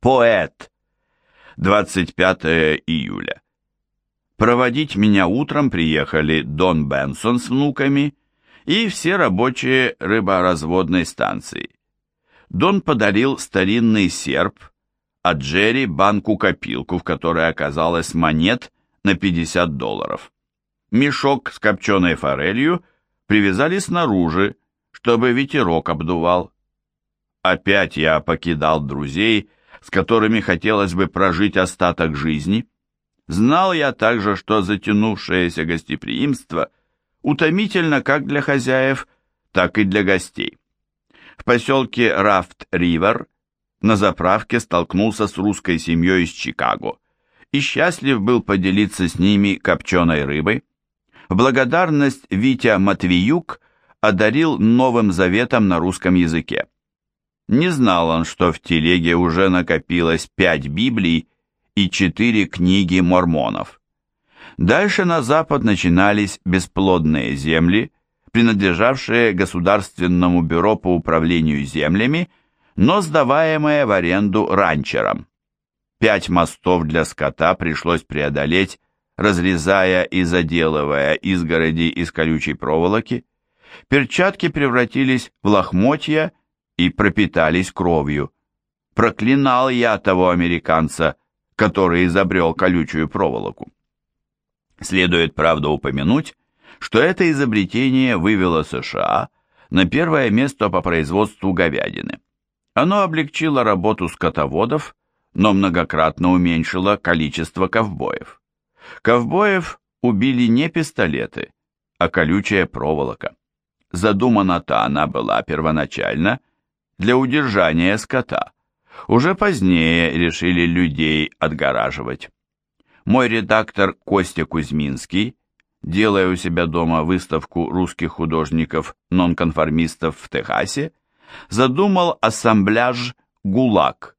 Поэт. 25 июля. Проводить меня утром приехали Дон Бенсон с внуками и все рабочие рыборазводной станции. Дон подарил старинный серп, а Джерри банку-копилку, в которой оказалось монет на 50 долларов. Мешок с копченой форелью привязали снаружи, чтобы ветерок обдувал. Опять я покидал друзей, с которыми хотелось бы прожить остаток жизни. Знал я также, что затянувшееся гостеприимство утомительно как для хозяев, так и для гостей. В поселке Рафт-Ривер на заправке столкнулся с русской семьей из Чикаго и счастлив был поделиться с ними копченой рыбой. В благодарность Витя Матвиюк одарил Новым Заветом на русском языке. Не знал он, что в телеге уже накопилось пять Библий и четыре книги мормонов. Дальше на запад начинались бесплодные земли, принадлежавшие Государственному бюро по управлению землями, но сдаваемые в аренду ранчерам. Пять мостов для скота пришлось преодолеть, разрезая и заделывая изгороди из колючей проволоки, Перчатки превратились в лохмотья и пропитались кровью. Проклинал я того американца, который изобрел колючую проволоку. Следует, правда, упомянуть, что это изобретение вывело США на первое место по производству говядины. Оно облегчило работу скотоводов, но многократно уменьшило количество ковбоев. Ковбоев убили не пистолеты, а колючая проволока. Задумана-то она была первоначально для удержания скота. Уже позднее решили людей отгораживать. Мой редактор Костя Кузьминский, делая у себя дома выставку русских художников-нонконформистов в Техасе, задумал ассамбляж «ГУЛАГ»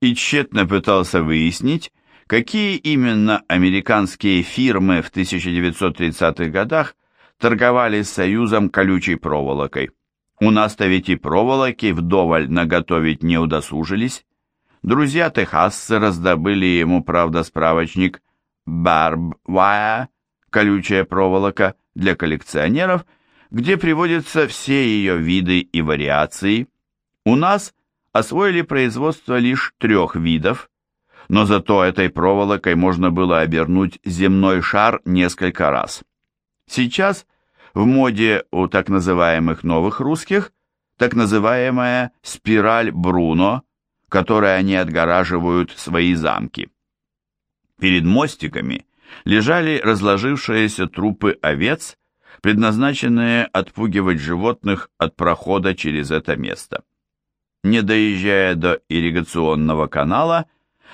и тщетно пытался выяснить, какие именно американские фирмы в 1930-х годах торговали с Союзом колючей проволокой. У нас-то ведь и проволоки вдоволь наготовить не удосужились. Друзья техасцы раздобыли ему, правда, справочник «Барб Wire» колючая проволока для коллекционеров, где приводятся все ее виды и вариации. У нас освоили производство лишь трех видов, но зато этой проволокой можно было обернуть земной шар несколько раз. Сейчас в моде у так называемых новых русских так называемая спираль Бруно, которой они отгораживают свои замки. Перед мостиками лежали разложившиеся трупы овец, предназначенные отпугивать животных от прохода через это место. Не доезжая до ирригационного канала,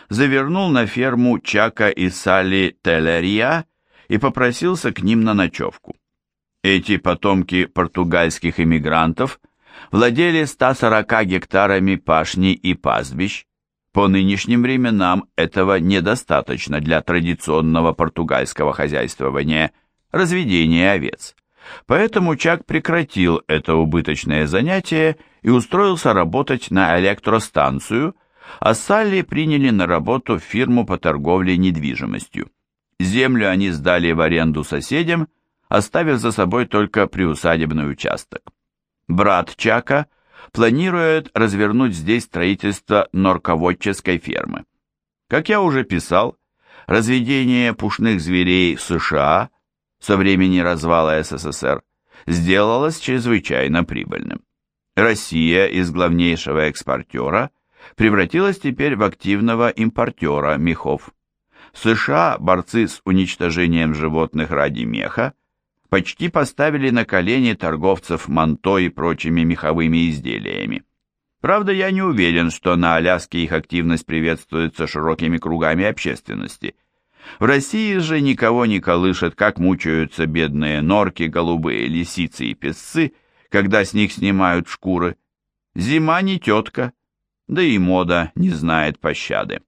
завернул на ферму Чака и Салли Телерия и попросился к ним на ночевку. Эти потомки португальских иммигрантов владели 140 гектарами пашни и пастбищ. По нынешним временам этого недостаточно для традиционного португальского хозяйствования, разведения овец. Поэтому Чак прекратил это убыточное занятие и устроился работать на электростанцию, а Салли приняли на работу фирму по торговле недвижимостью. Землю они сдали в аренду соседям, оставив за собой только приусадебный участок. Брат Чака планирует развернуть здесь строительство норководческой фермы. Как я уже писал, разведение пушных зверей в США со времени развала СССР сделалось чрезвычайно прибыльным. Россия из главнейшего экспортера превратилась теперь в активного импортера мехов. В США борцы с уничтожением животных ради меха почти поставили на колени торговцев манто и прочими меховыми изделиями. Правда, я не уверен, что на Аляске их активность приветствуется широкими кругами общественности. В России же никого не колышет, как мучаются бедные норки, голубые лисицы и песцы, когда с них снимают шкуры. Зима не тетка, да и мода не знает пощады.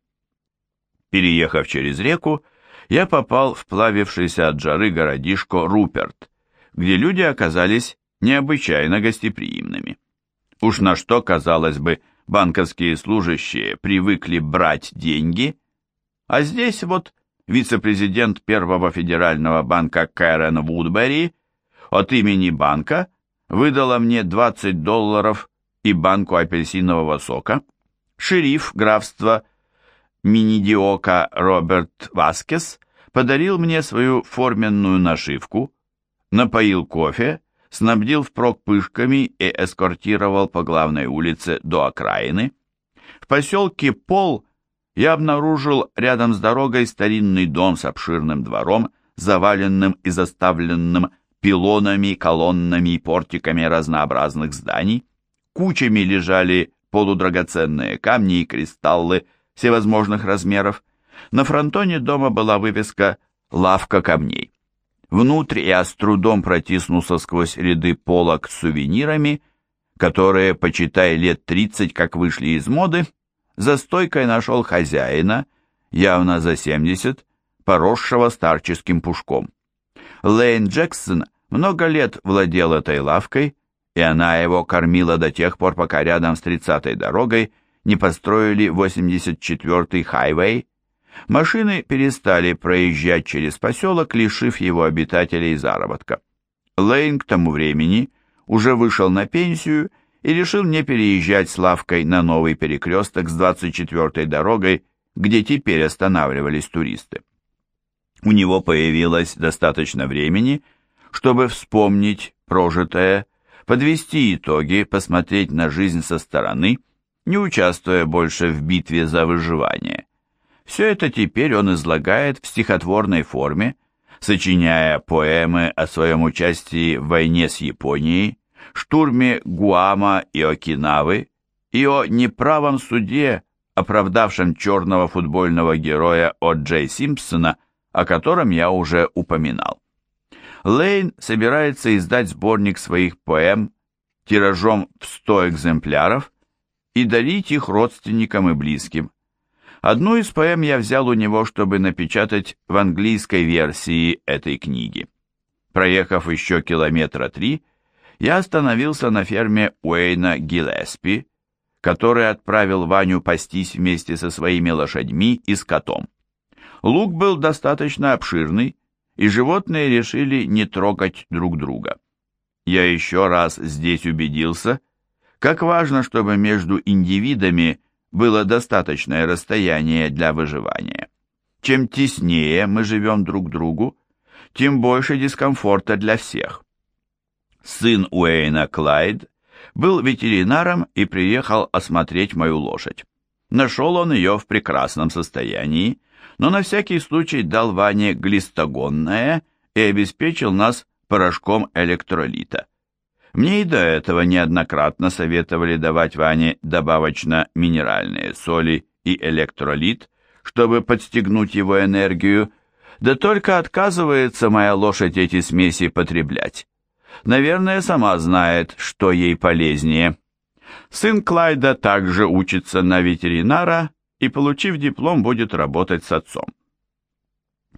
Переехав через реку, я попал в плавившийся от жары городишко Руперт, где люди оказались необычайно гостеприимными. Уж на что, казалось бы, банковские служащие привыкли брать деньги, а здесь вот вице-президент Первого федерального банка Кэрен Вудбери от имени банка выдала мне 20 долларов и банку апельсинового сока, шериф графства Минидиока Роберт Васкес подарил мне свою форменную нашивку, напоил кофе, снабдил впрок пышками и эскортировал по главной улице до окраины. В поселке Пол я обнаружил рядом с дорогой старинный дом с обширным двором, заваленным и заставленным пилонами, колоннами и портиками разнообразных зданий. Кучами лежали полудрагоценные камни и кристаллы всевозможных размеров. На фронтоне дома была вывеска «Лавка камней». Внутрь я с трудом протиснулся сквозь ряды полок с сувенирами, которые, почитай, лет тридцать как вышли из моды, за стойкой нашел хозяина, явно за семьдесят, поросшего старческим пушком. Лейн Джексон много лет владел этой лавкой, и она его кормила до тех пор, пока рядом с 30-й дорогой не построили 84-й хайвей. Машины перестали проезжать через поселок, лишив его обитателей заработка. Лейн к тому времени уже вышел на пенсию и решил не переезжать с лавкой на новый перекресток с 24-й дорогой, где теперь останавливались туристы. У него появилось достаточно времени, чтобы вспомнить прожитое, подвести итоги, посмотреть на жизнь со стороны, не участвуя больше в битве за выживание. Все это теперь он излагает в стихотворной форме, сочиняя поэмы о своем участии в войне с Японией, штурме Гуама и Окинавы и о неправом суде, оправдавшем черного футбольного героя О. Джей Симпсона, о котором я уже упоминал. Лейн собирается издать сборник своих поэм тиражом в 100 экземпляров и дарить их родственникам и близким. Одну из поэм я взял у него, чтобы напечатать в английской версии этой книги. Проехав еще километра три, я остановился на ферме Уэйна Гиллеспи, который отправил Ваню пастись вместе со своими лошадьми и скотом. Луг был достаточно обширный, и животные решили не трогать друг друга. Я еще раз здесь убедился, как важно, чтобы между индивидами было достаточное расстояние для выживания. Чем теснее мы живем друг другу, тем больше дискомфорта для всех. Сын Уэйна Клайд был ветеринаром и приехал осмотреть мою лошадь. Нашел он ее в прекрасном состоянии, но на всякий случай дал Ване глистогонное и обеспечил нас порошком электролита. Мне и до этого неоднократно советовали давать Ване добавочно минеральные соли и электролит, чтобы подстегнуть его энергию, да только отказывается моя лошадь эти смеси потреблять. Наверное, сама знает, что ей полезнее. Сын Клайда также учится на ветеринара и, получив диплом, будет работать с отцом.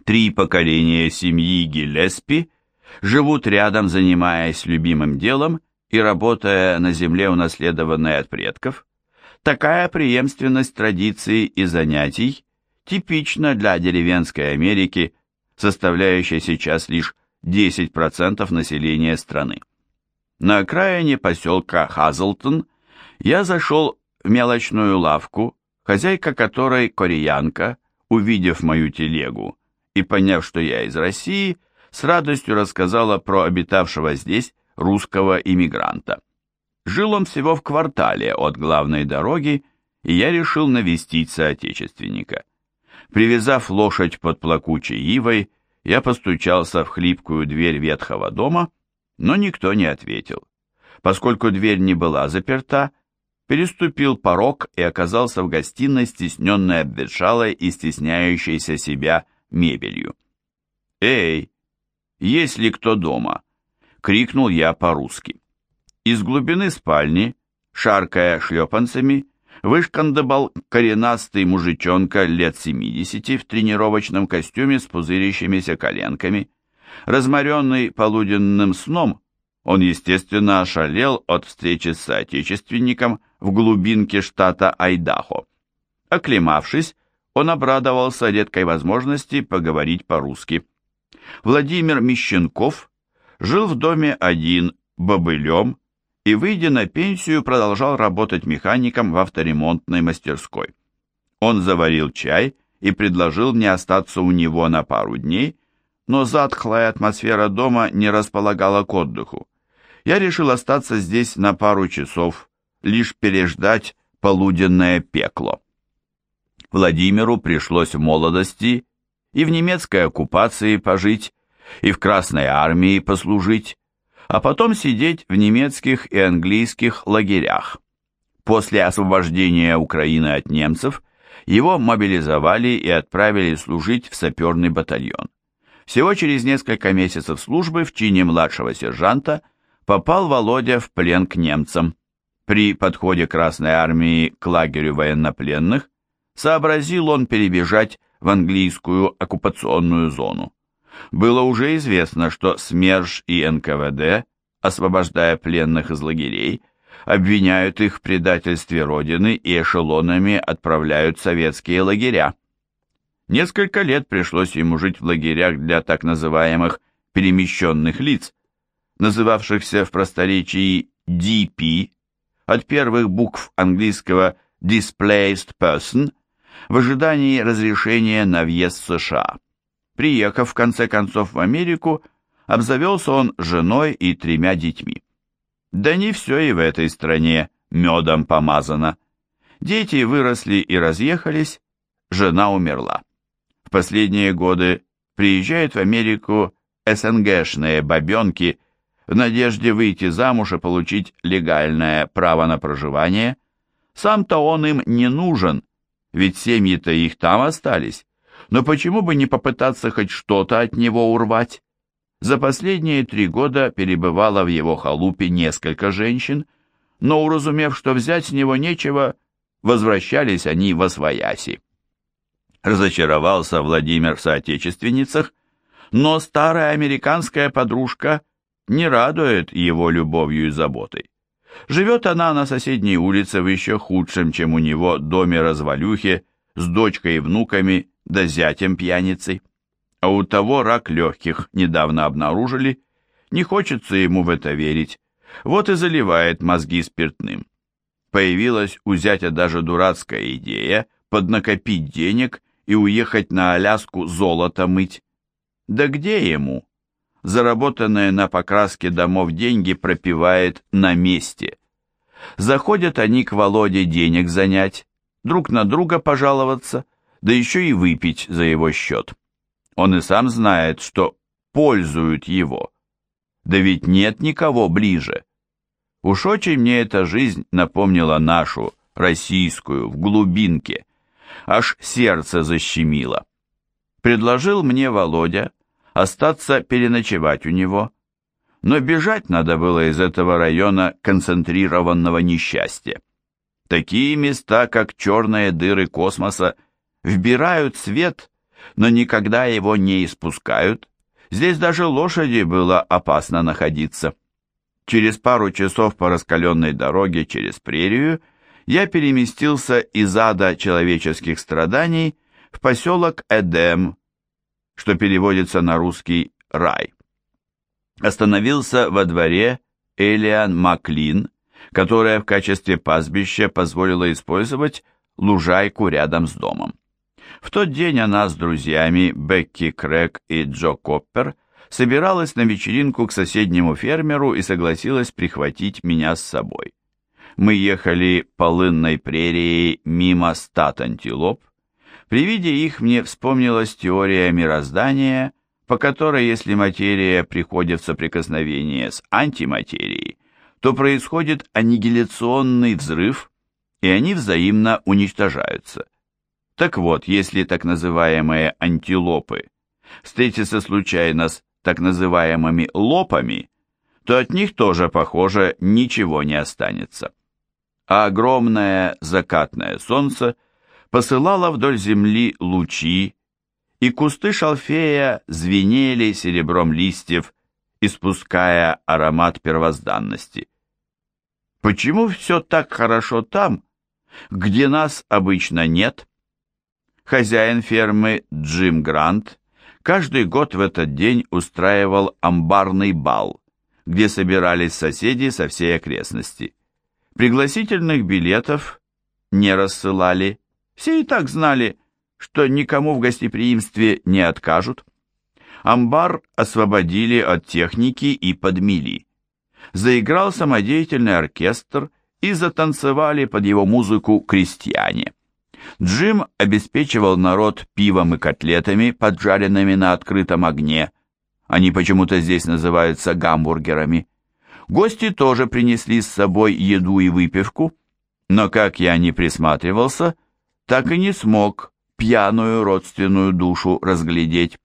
Три поколения семьи Гиллеспи живут рядом, занимаясь любимым делом и работая на земле, унаследованной от предков. Такая преемственность традиций и занятий типична для деревенской Америки, составляющей сейчас лишь 10% населения страны. На окраине поселка Хазлтон я зашел в мелочную лавку, хозяйка которой кореянка, увидев мою телегу и поняв, что я из России, с радостью рассказала про обитавшего здесь русского иммигранта. Жил он всего в квартале от главной дороги, и я решил навестить соотечественника. Привязав лошадь под плакучей ивой, я постучался в хлипкую дверь ветхого дома, но никто не ответил. Поскольку дверь не была заперта, переступил порог и оказался в гостиной, стесненной обветшалой и стесняющейся себя мебелью. «Эй, есть ли кто дома?» — крикнул я по-русски. Из глубины спальни, шаркая шлепанцами, вышкандыбал коренастый мужичонка лет семидесяти в тренировочном костюме с пузырящимися коленками. Разморенный полуденным сном, он, естественно, ошалел от встречи с соотечественником, в глубинке штата Айдахо. Оклемавшись, он обрадовался редкой возможности поговорить по-русски. Владимир Мещенков жил в доме один, бобылем, и, выйдя на пенсию, продолжал работать механиком в авторемонтной мастерской. Он заварил чай и предложил мне остаться у него на пару дней, но затхлая атмосфера дома не располагала к отдыху. Я решил остаться здесь на пару часов, лишь переждать полуденное пекло. Владимиру пришлось в молодости и в немецкой оккупации пожить, и в Красной армии послужить, а потом сидеть в немецких и английских лагерях. После освобождения Украины от немцев его мобилизовали и отправили служить в саперный батальон. Всего через несколько месяцев службы в чине младшего сержанта попал Володя в плен к немцам. При подходе Красной армии к лагерю военнопленных сообразил он перебежать в английскую оккупационную зону. Было уже известно, что СМЕРШ и НКВД, освобождая пленных из лагерей, обвиняют их в предательстве Родины и эшелонами отправляют советские лагеря. Несколько лет пришлось ему жить в лагерях для так называемых перемещенных лиц, называвшихся в просторечии DP, от первых букв английского Displaced Person, в ожидании разрешения на въезд в США. Приехав в конце концов в Америку, обзавелся он женой и тремя детьми. Да не все и в этой стране медом помазано. Дети выросли и разъехались, жена умерла. В последние годы приезжают в Америку СНГшные бабенки в надежде выйти замуж и получить легальное право на проживание. Сам-то он им не нужен, ведь семьи-то их там остались. Но почему бы не попытаться хоть что-то от него урвать? За последние три года перебывало в его халупе несколько женщин, но, уразумев, что взять с него нечего, возвращались они во свояси. Разочаровался Владимир в соотечественницах, но старая американская подружка не радует его любовью и заботой. Живет она на соседней улице в еще худшем, чем у него, доме-развалюхе, с дочкой и внуками, да зятем пьяницей. А у того рак легких недавно обнаружили, не хочется ему в это верить, вот и заливает мозги спиртным. Появилась у зятя даже дурацкая идея поднакопить денег и уехать на Аляску золото мыть. Да где ему? Заработанные на покраске домов деньги пропивает на месте. Заходят они к Володе денег занять, друг на друга пожаловаться, да еще и выпить за его счет. Он и сам знает, что пользуют его. Да ведь нет никого ближе. Уж очень мне эта жизнь напомнила нашу, российскую, в глубинке. Аж сердце защемило. Предложил мне Володя, остаться переночевать у него. Но бежать надо было из этого района концентрированного несчастья. Такие места, как черные дыры космоса, вбирают свет, но никогда его не испускают. Здесь даже лошади было опасно находиться. Через пару часов по раскаленной дороге через прерию я переместился из ада человеческих страданий в поселок Эдем, что переводится на русский «рай». Остановился во дворе Элиан Маклин, которая в качестве пастбища позволила использовать лужайку рядом с домом. В тот день она с друзьями Бекки Крэг и Джо Коппер собиралась на вечеринку к соседнему фермеру и согласилась прихватить меня с собой. Мы ехали полынной прерией мимо стад антилоп, при виде их мне вспомнилась теория мироздания, по которой если материя приходит в соприкосновение с антиматерией, то происходит аннигиляционный взрыв, и они взаимно уничтожаются. Так вот, если так называемые антилопы встретятся случайно с так называемыми лопами, то от них тоже, похоже, ничего не останется. А огромное закатное солнце – посылала вдоль земли лучи, и кусты шалфея звенели серебром листьев, испуская аромат первозданности. Почему все так хорошо там, где нас обычно нет? Хозяин фермы Джим Грант каждый год в этот день устраивал амбарный бал, где собирались соседи со всей окрестности. Пригласительных билетов не рассылали, все и так знали, что никому в гостеприимстве не откажут. Амбар освободили от техники и подмели. Заиграл самодеятельный оркестр и затанцевали под его музыку крестьяне. Джим обеспечивал народ пивом и котлетами, поджаренными на открытом огне. Они почему-то здесь называются гамбургерами. Гости тоже принесли с собой еду и выпивку, но как я не присматривался, так и не смог пьяную родственную душу разглядеть.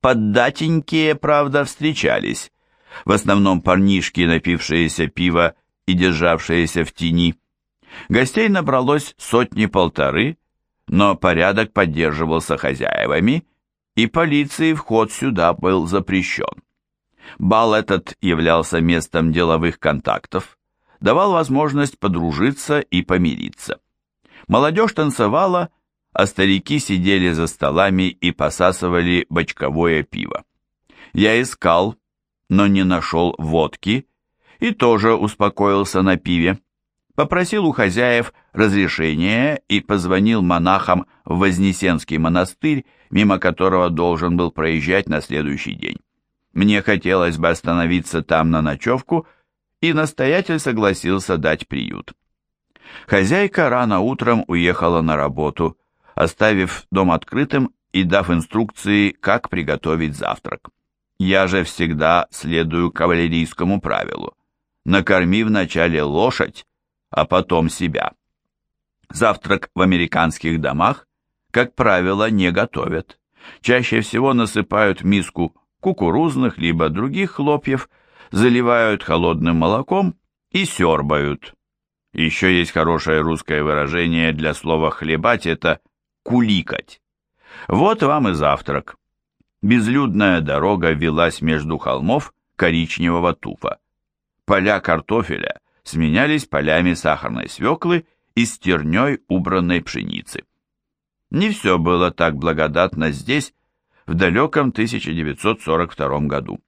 Поддатенькие, правда, встречались, в основном парнишки, напившиеся пива и державшиеся в тени. Гостей набралось сотни-полторы, но порядок поддерживался хозяевами, и полиции вход сюда был запрещен. Бал этот являлся местом деловых контактов, давал возможность подружиться и помириться. Молодежь танцевала, а старики сидели за столами и посасывали бочковое пиво. Я искал, но не нашел водки и тоже успокоился на пиве. Попросил у хозяев разрешения и позвонил монахам в Вознесенский монастырь, мимо которого должен был проезжать на следующий день. Мне хотелось бы остановиться там на ночевку, и настоятель согласился дать приют. Хозяйка рано утром уехала на работу, оставив дом открытым и дав инструкции, как приготовить завтрак. Я же всегда следую кавалерийскому правилу. Накорми вначале лошадь, а потом себя. Завтрак в американских домах, как правило, не готовят. Чаще всего насыпают в миску кукурузных либо других хлопьев, заливают холодным молоком и сербают. Еще есть хорошее русское выражение для слова «хлебать» — это «куликать». Вот вам и завтрак. Безлюдная дорога велась между холмов коричневого туфа. Поля картофеля сменялись полями сахарной свеклы и стерней убранной пшеницы. Не все было так благодатно здесь, в далеком 1942 году.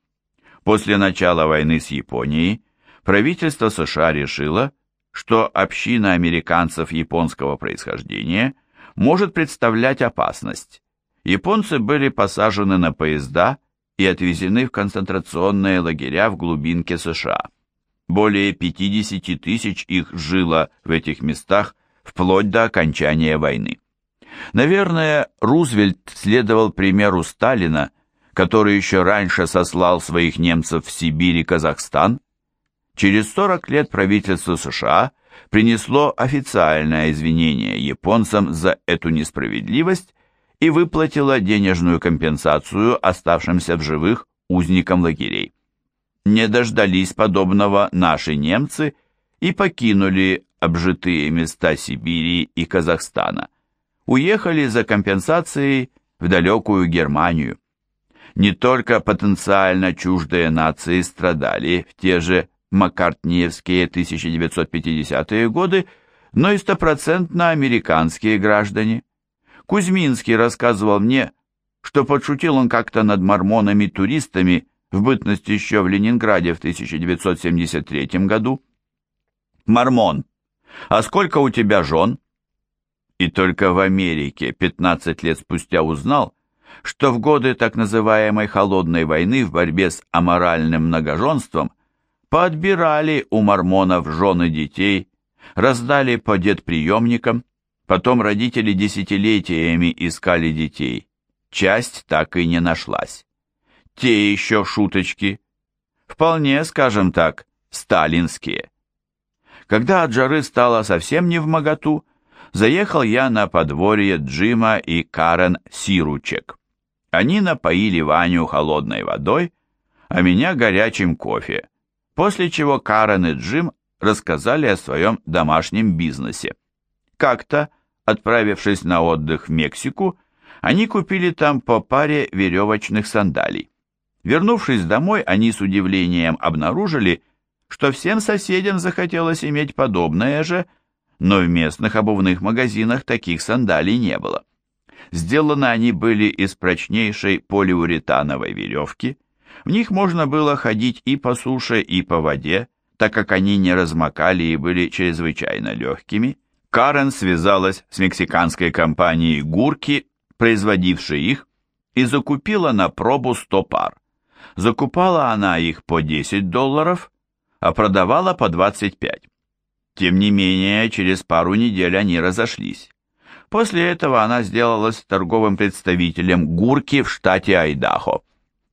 После начала войны с Японией правительство США решило, что община американцев японского происхождения может представлять опасность. Японцы были посажены на поезда и отвезены в концентрационные лагеря в глубинке США. Более 50 тысяч их жило в этих местах вплоть до окончания войны. Наверное, Рузвельт следовал примеру Сталина, который еще раньше сослал своих немцев в Сибирь и Казахстан. Через 40 лет правительство США принесло официальное извинение японцам за эту несправедливость и выплатило денежную компенсацию оставшимся в живых узникам лагерей. Не дождались подобного наши немцы и покинули обжитые места Сибири и Казахстана уехали за компенсацией в далекую Германию. Не только потенциально чуждые нации страдали в те же маккартниевские 1950-е годы, но и стопроцентно американские граждане. Кузьминский рассказывал мне, что подшутил он как-то над мормонами-туристами в бытность еще в Ленинграде в 1973 году. «Мормон, а сколько у тебя жен?» и только в Америке 15 лет спустя узнал, что в годы так называемой «холодной войны» в борьбе с аморальным многоженством поотбирали у мормонов жены детей, раздали по детприемникам, потом родители десятилетиями искали детей. Часть так и не нашлась. Те еще шуточки, вполне, скажем так, сталинские. Когда от жары стало совсем не в моготу, заехал я на подворье Джима и Карен Сиручек. Они напоили Ваню холодной водой, а меня горячим кофе, после чего Карен и Джим рассказали о своем домашнем бизнесе. Как-то, отправившись на отдых в Мексику, они купили там по паре веревочных сандалий. Вернувшись домой, они с удивлением обнаружили, что всем соседям захотелось иметь подобное же, но в местных обувных магазинах таких сандалий не было. Сделаны они были из прочнейшей полиуретановой веревки, в них можно было ходить и по суше, и по воде, так как они не размокали и были чрезвычайно легкими. Карен связалась с мексиканской компанией «Гурки», производившей их, и закупила на пробу 100 пар. Закупала она их по 10 долларов, а продавала по 25. Тем не менее, через пару недель они разошлись. После этого она сделалась торговым представителем Гурки в штате Айдахо.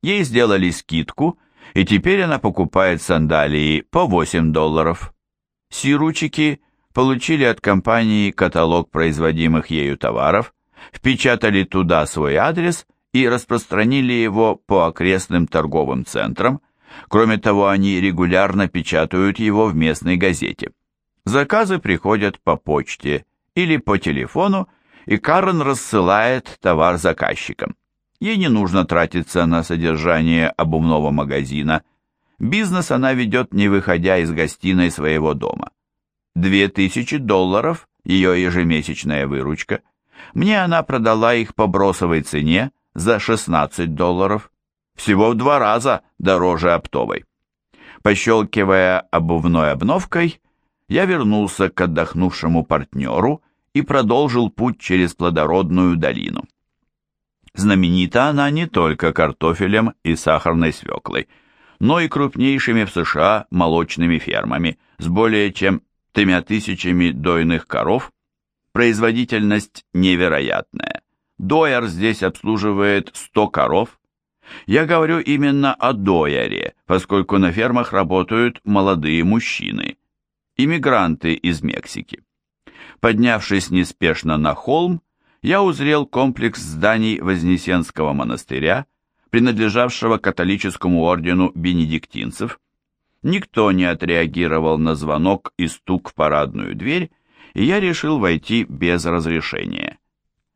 Ей сделали скидку, и теперь она покупает сандалии по 8 долларов. Сиручики получили от компании каталог производимых ею товаров, впечатали туда свой адрес и распространили его по окрестным торговым центрам. Кроме того, они регулярно печатают его в местной газете. Заказы приходят по почте или по телефону, и Карен рассылает товар заказчикам. Ей не нужно тратиться на содержание обувного магазина. Бизнес она ведет, не выходя из гостиной своего дома. Две тысячи долларов – ее ежемесячная выручка. Мне она продала их по бросовой цене за 16 долларов. Всего в два раза дороже оптовой. Пощелкивая обувной обновкой, я вернулся к отдохнувшему партнеру и продолжил путь через плодородную долину. Знаменита она не только картофелем и сахарной свеклой, но и крупнейшими в США молочными фермами с более чем тремя тысячами дойных коров. Производительность невероятная. Дойер здесь обслуживает 100 коров. Я говорю именно о дойере, поскольку на фермах работают молодые мужчины, иммигранты из Мексики. Поднявшись неспешно на холм, я узрел комплекс зданий Вознесенского монастыря, принадлежавшего католическому ордену бенедиктинцев. Никто не отреагировал на звонок и стук в парадную дверь, и я решил войти без разрешения.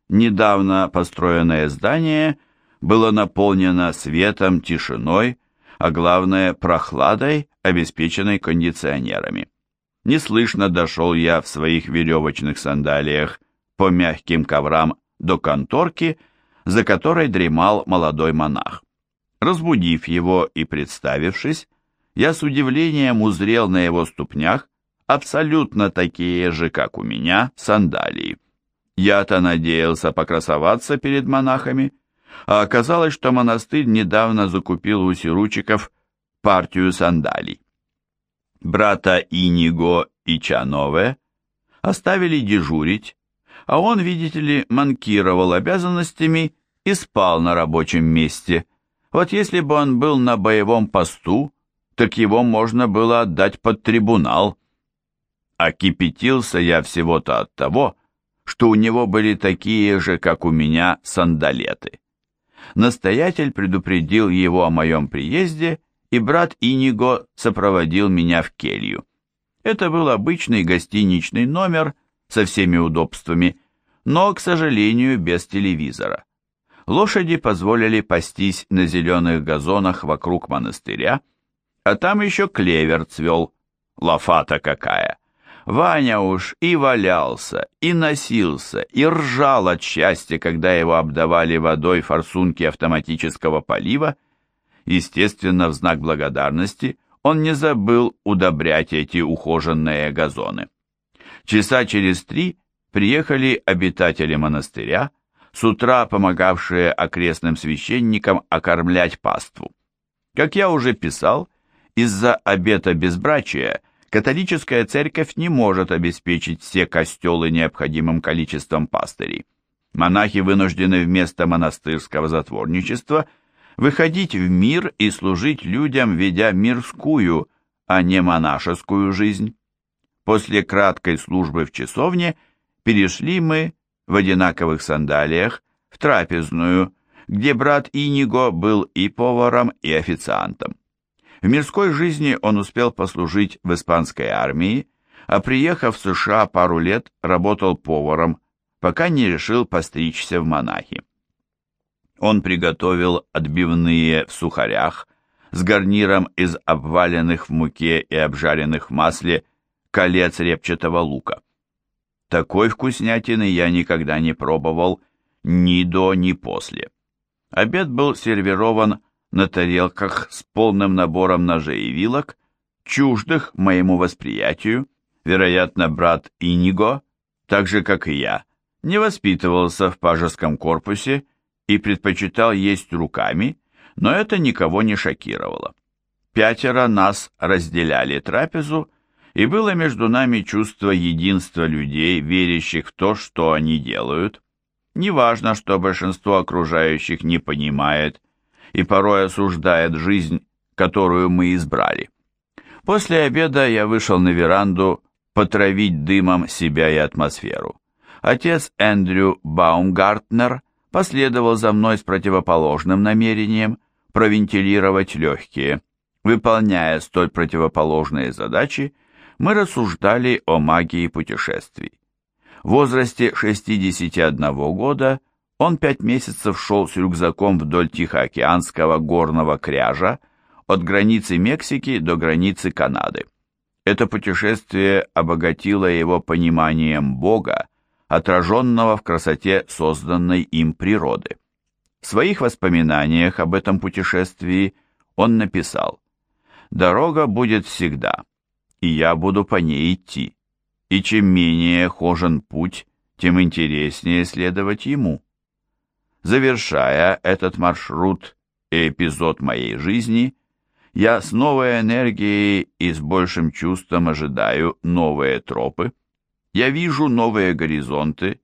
Недавно построенное здание было наполнено светом, тишиной, а главное прохладой, обеспеченной кондиционерами. Неслышно дошел я в своих веревочных сандалиях по мягким коврам до конторки, за которой дремал молодой монах. Разбудив его и представившись, я с удивлением узрел на его ступнях абсолютно такие же, как у меня, сандалии. Я-то надеялся покрасоваться перед монахами, а оказалось, что монастырь недавно закупил у сиручиков партию сандалий. Брата Иниго и Чанове оставили дежурить, а он, видите ли, манкировал обязанностями и спал на рабочем месте. Вот если бы он был на боевом посту, так его можно было отдать под трибунал. А кипятился я всего-то от того, что у него были такие же, как у меня, сандалеты. Настоятель предупредил его о моем приезде, и брат Иниго сопроводил меня в келью. Это был обычный гостиничный номер – со всеми удобствами, но, к сожалению, без телевизора. Лошади позволили пастись на зеленых газонах вокруг монастыря, а там еще клевер цвел, лафата какая. Ваня уж и валялся, и носился, и ржал от счастья, когда его обдавали водой форсунки автоматического полива. Естественно, в знак благодарности он не забыл удобрять эти ухоженные газоны. Часа через три приехали обитатели монастыря, с утра помогавшие окрестным священникам окормлять паству. Как я уже писал, из-за обета безбрачия католическая церковь не может обеспечить все костелы необходимым количеством пастырей. Монахи вынуждены вместо монастырского затворничества выходить в мир и служить людям, ведя мирскую, а не монашескую жизнь. После краткой службы в часовне перешли мы в одинаковых сандалиях в трапезную, где брат Иниго был и поваром, и официантом. В мирской жизни он успел послужить в испанской армии, а приехав в США пару лет, работал поваром, пока не решил постричься в монахи. Он приготовил отбивные в сухарях, с гарниром из обваленных в муке и обжаренных в масле колец репчатого лука. Такой вкуснятины я никогда не пробовал ни до, ни после. Обед был сервирован на тарелках с полным набором ножей и вилок, чуждых моему восприятию, вероятно, брат Иниго, так же, как и я, не воспитывался в пажеском корпусе и предпочитал есть руками, но это никого не шокировало. Пятеро нас разделяли трапезу, и было между нами чувство единства людей, верящих в то, что они делают. Неважно, что большинство окружающих не понимает и порой осуждает жизнь, которую мы избрали. После обеда я вышел на веранду потравить дымом себя и атмосферу. Отец Эндрю Баумгартнер последовал за мной с противоположным намерением провентилировать легкие. Выполняя столь противоположные задачи, мы рассуждали о магии путешествий. В возрасте 61 года он пять месяцев шел с рюкзаком вдоль Тихоокеанского горного кряжа от границы Мексики до границы Канады. Это путешествие обогатило его пониманием Бога, отраженного в красоте созданной им природы. В своих воспоминаниях об этом путешествии он написал «Дорога будет всегда, и я буду по ней идти, и чем менее хожен путь, тем интереснее следовать ему». Завершая этот маршрут и эпизод моей жизни, я с новой энергией и с большим чувством ожидаю новые тропы, я вижу новые горизонты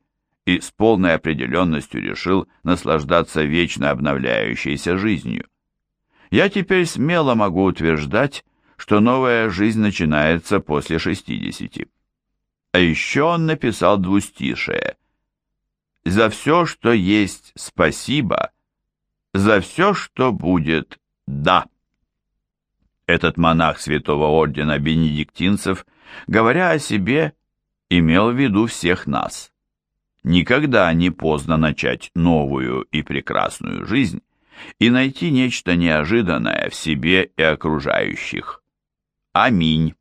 и с полной определенностью решил наслаждаться вечно обновляющейся жизнью. Я теперь смело могу утверждать, что новая жизнь начинается после 60. А еще он написал двустишее. «За все, что есть, спасибо, за все, что будет, да». Этот монах святого ордена бенедиктинцев, говоря о себе, имел в виду всех нас. Никогда не поздно начать новую и прекрасную жизнь и найти нечто неожиданное в себе и окружающих. Аминь.